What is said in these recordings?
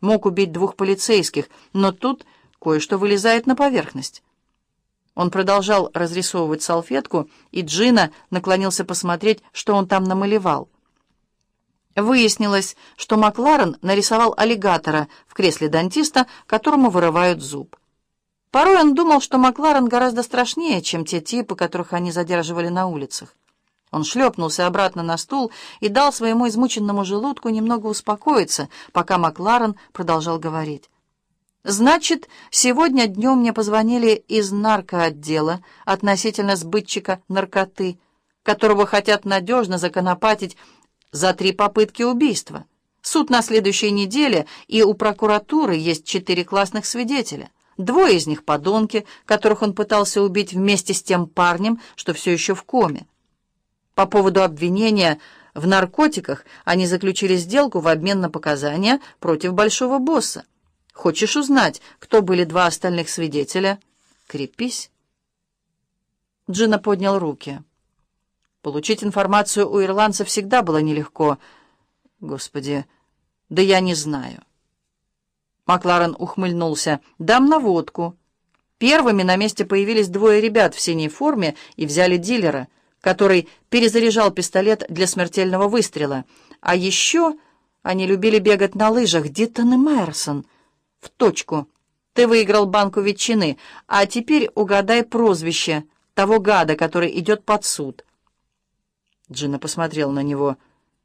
мог убить двух полицейских, но тут кое-что вылезает на поверхность. Он продолжал разрисовывать салфетку, и Джина наклонился посмотреть, что он там намалевал. Выяснилось, что Макларен нарисовал аллигатора в кресле дантиста, которому вырывают зуб. Порой он думал, что Макларен гораздо страшнее, чем те типы, которых они задерживали на улицах. Он шлепнулся обратно на стул и дал своему измученному желудку немного успокоиться, пока Макларен продолжал говорить. «Значит, сегодня днем мне позвонили из наркоотдела относительно сбытчика наркоты, которого хотят надежно законопатить за три попытки убийства. Суд на следующей неделе, и у прокуратуры есть четыре классных свидетеля. Двое из них подонки, которых он пытался убить вместе с тем парнем, что все еще в коме. По поводу обвинения в наркотиках они заключили сделку в обмен на показания против большого босса. Хочешь узнать, кто были два остальных свидетеля? Крепись. Джина поднял руки. Получить информацию у ирландца всегда было нелегко. Господи, да я не знаю. Макларен ухмыльнулся. «Дам наводку». Первыми на месте появились двое ребят в синей форме и взяли дилера, который перезаряжал пистолет для смертельного выстрела. А еще они любили бегать на лыжах. Диттон и Майерсон. В точку. Ты выиграл банку ветчины, а теперь угадай прозвище того гада, который идет под суд. Джина посмотрел на него.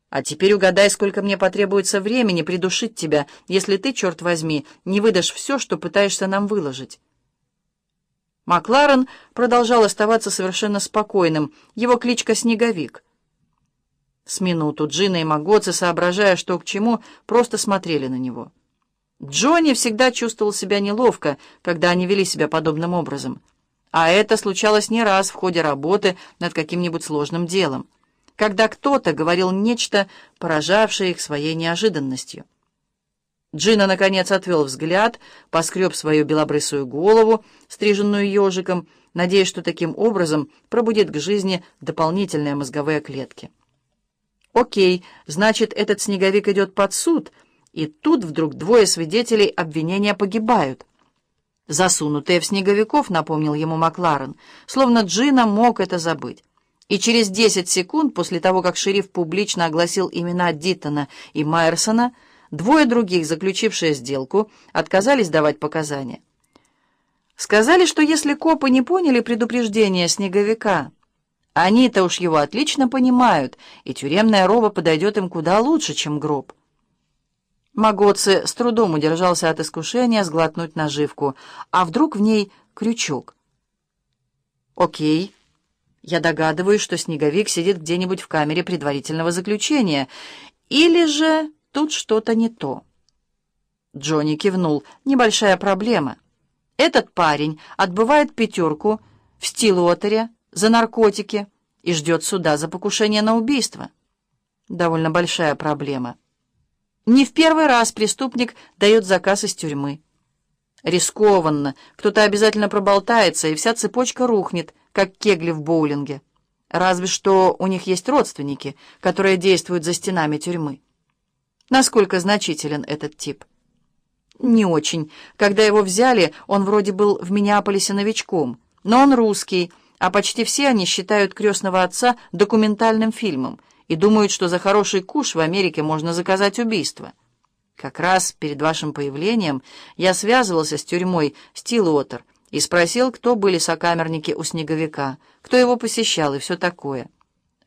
«А теперь угадай, сколько мне потребуется времени придушить тебя, если ты, черт возьми, не выдашь все, что пытаешься нам выложить». Макларен продолжал оставаться совершенно спокойным. Его кличка «Снеговик». С минуту Джина и Магоцы, соображая, что к чему, просто смотрели на него. Джонни всегда чувствовал себя неловко, когда они вели себя подобным образом. А это случалось не раз в ходе работы над каким-нибудь сложным делом когда кто-то говорил нечто, поражавшее их своей неожиданностью. Джина, наконец, отвел взгляд, поскреб свою белобрысую голову, стриженную ежиком, надеясь, что таким образом пробудит к жизни дополнительные мозговые клетки. «Окей, значит, этот снеговик идет под суд», и тут вдруг двое свидетелей обвинения погибают. «Засунутые в снеговиков», — напомнил ему Макларен, словно Джина мог это забыть. И через 10 секунд после того, как шериф публично огласил имена Диттона и Майерсона, двое других, заключившие сделку, отказались давать показания. Сказали, что если копы не поняли предупреждения снеговика, они-то уж его отлично понимают, и тюремная роба подойдет им куда лучше, чем гроб. Магоци с трудом удержался от искушения сглотнуть наживку, а вдруг в ней крючок. «Окей». Я догадываюсь, что Снеговик сидит где-нибудь в камере предварительного заключения. Или же тут что-то не то. Джонни кивнул. Небольшая проблема. Этот парень отбывает пятерку в Стилуотере за наркотики и ждет суда за покушение на убийство. Довольно большая проблема. Не в первый раз преступник дает заказ из тюрьмы. Рискованно. Кто-то обязательно проболтается, и вся цепочка рухнет — как кегли в боулинге. Разве что у них есть родственники, которые действуют за стенами тюрьмы. Насколько значителен этот тип? Не очень. Когда его взяли, он вроде был в Миннеаполисе новичком, но он русский, а почти все они считают «Крестного отца» документальным фильмом и думают, что за хороший куш в Америке можно заказать убийство. Как раз перед вашим появлением я связывался с тюрьмой Стилуотер, и спросил, кто были сокамерники у Снеговика, кто его посещал и все такое.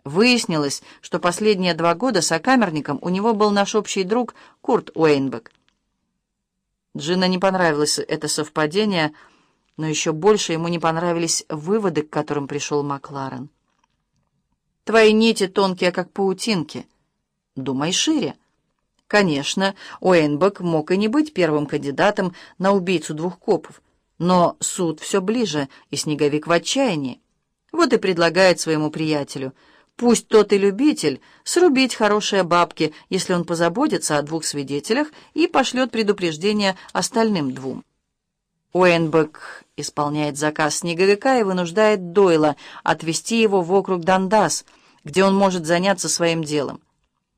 Выяснилось, что последние два года сокамерником у него был наш общий друг Курт Уэйнбек. Джина не понравилось это совпадение, но еще больше ему не понравились выводы, к которым пришел Макларен. «Твои нити тонкие, как паутинки. Думай шире». Конечно, Уэйнбек мог и не быть первым кандидатом на убийцу двух копов, но суд все ближе, и Снеговик в отчаянии. Вот и предлагает своему приятелю, пусть тот и любитель, срубить хорошие бабки, если он позаботится о двух свидетелях и пошлет предупреждение остальным двум. Уэйнбек исполняет заказ Снеговика и вынуждает Дойла отвезти его в округ Дандас, где он может заняться своим делом.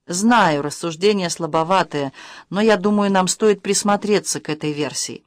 Знаю, рассуждения слабоватые, но я думаю, нам стоит присмотреться к этой версии.